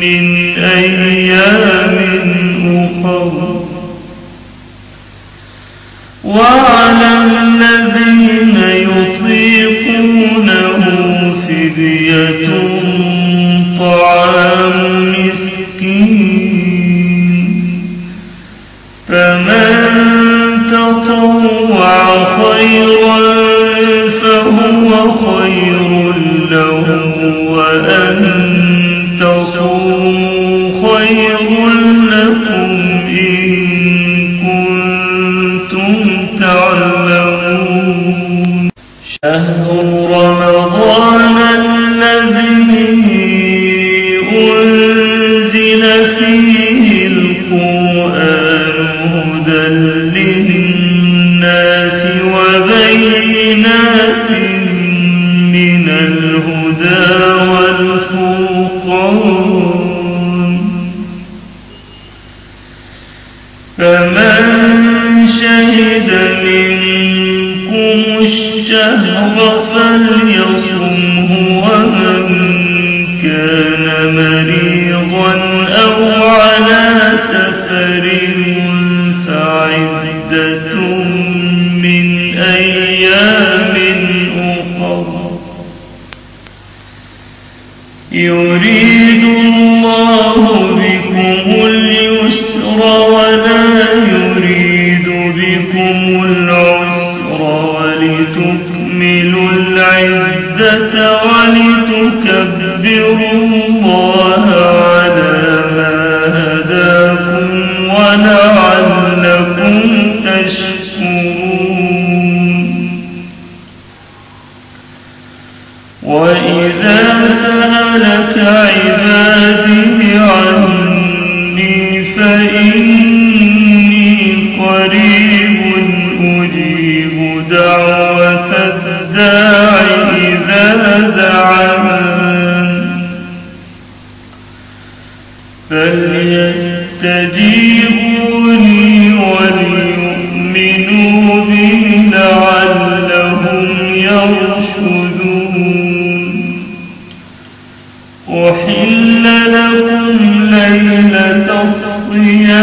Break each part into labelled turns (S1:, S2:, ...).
S1: من أيام أخر. وعلى الذين يطيقونه فدية طعام مسكين. فمن تطوع خيرا فهو خير له وأن تصوموا خير لكم إن كنتم تعلمون. شهر رمضان الذي أنزل فيه القرآن هدى للناس وبينات من الهدى فمن شهد منكم الشهر فليصمه ومن كان مريضا أو على سفر فعدة من أيام أخر يريد الله بكم اليسر ولا يريد بكم العسر ولتكملوا العدة ولتكبروا وإذا عبادي عني فإني قريب أجيب فليستجيبوا لي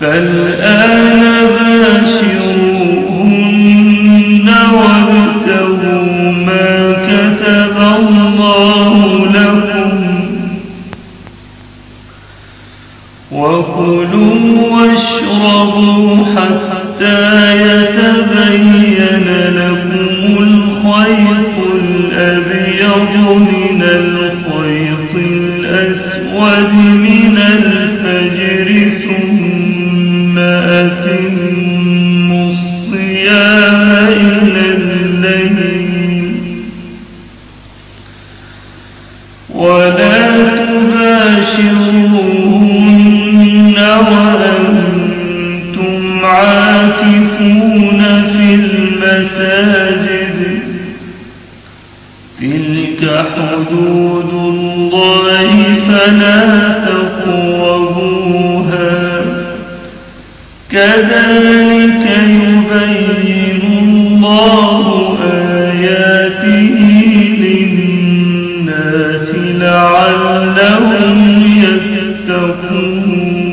S1: فالآن باشروهن وابتغوا ما كتب الله لكم وكلوا واشربوا ولا وأنتم عاكفون في المساجد تلك حدود الله فلا تقربوها كذلك يبين الله لعلهم يتقون.